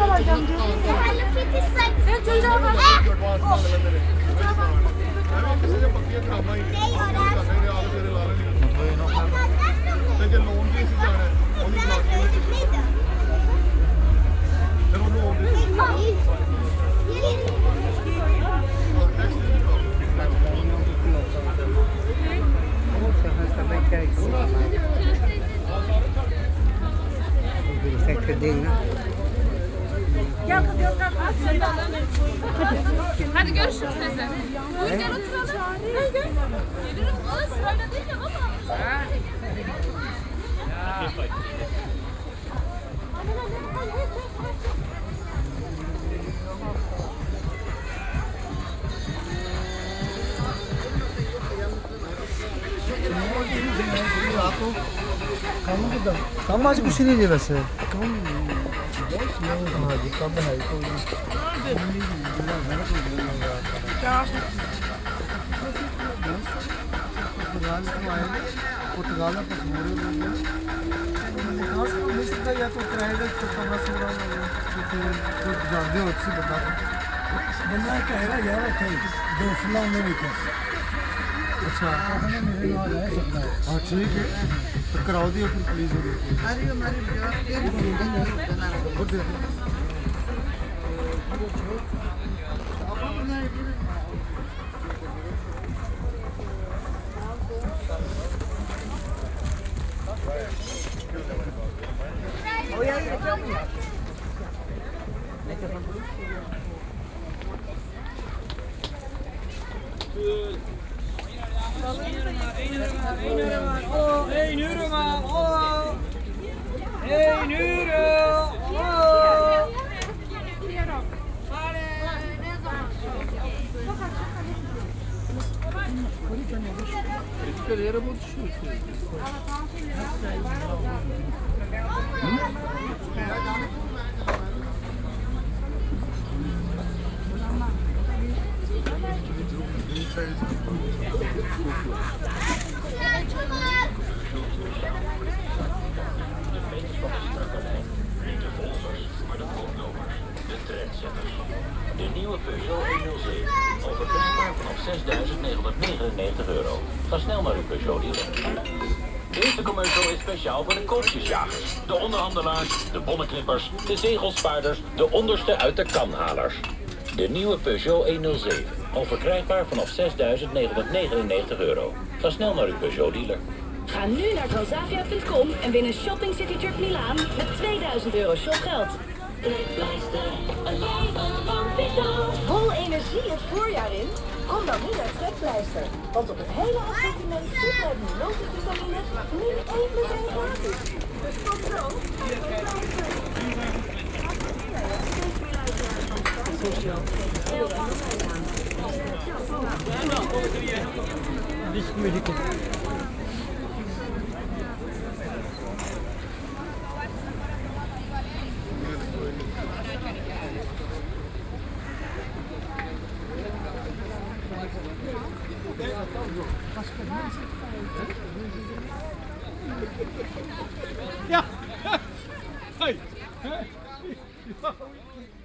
alacağım diyorsun ya. Hello Kitty sen. Çocuğa bak. Çocuğa bak. Thank you. Gel kız gel kız. Hadi görüşürüz teyze. Buyur gel oturalım. Gel gel. Gelirim kız. Öyle değil ama. Thank you. कम आज कुछ नहीं है वैसे कम हाँ जी कम है पुर्तगाल में कुछ हो रहे या तो किराएगा पंद्रह सौ जानते हो अच्छी बता बंदा कहेगा यार दो फलाने में अच्छा हाँ ठीक है तो कराओ दिए फिर प्लीज़ हो Oh yeah, you can Let the blue. Good. Politika yere bu düşüyor. De nieuwe Peugeot 107. Overkrijgbaar vanaf 6.999 euro. Ga snel naar uw Peugeot dealer. Deze commercial is speciaal voor de koopjesjagers, de onderhandelaars, de bonnenknippers, de zegelspaarders, de onderste uit de kanhalers. De nieuwe Peugeot 107. Al verkrijgbaar vanaf 6.999 euro. Ga snel naar uw Peugeot dealer. Ga nu naar transavia.com en win een Shopping City Trip Milaan met 2000 euro shopgeld. Vol energie het voorjaar in? Kom dan nu naar Trekpleister. Want op het hele assortiment Supermenu multivitamine nu 1 plus 1 gratis. Dus tot zo. Ja! Hei! Hei!